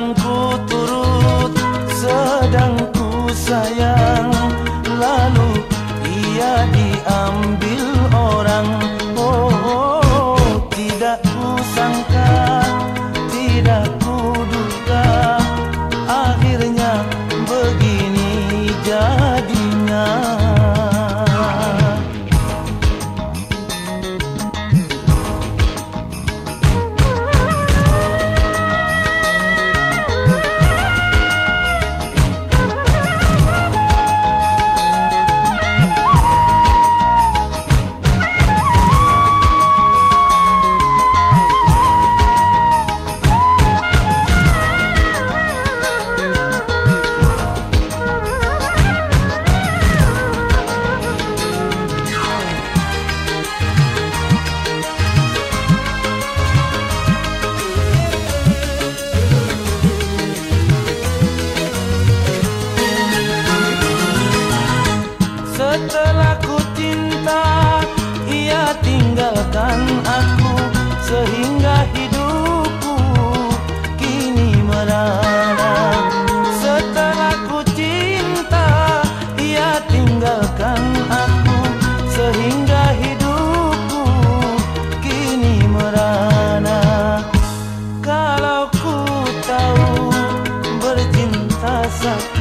yang ku turut sedang ku sayang lalu ia diambil -orang. love.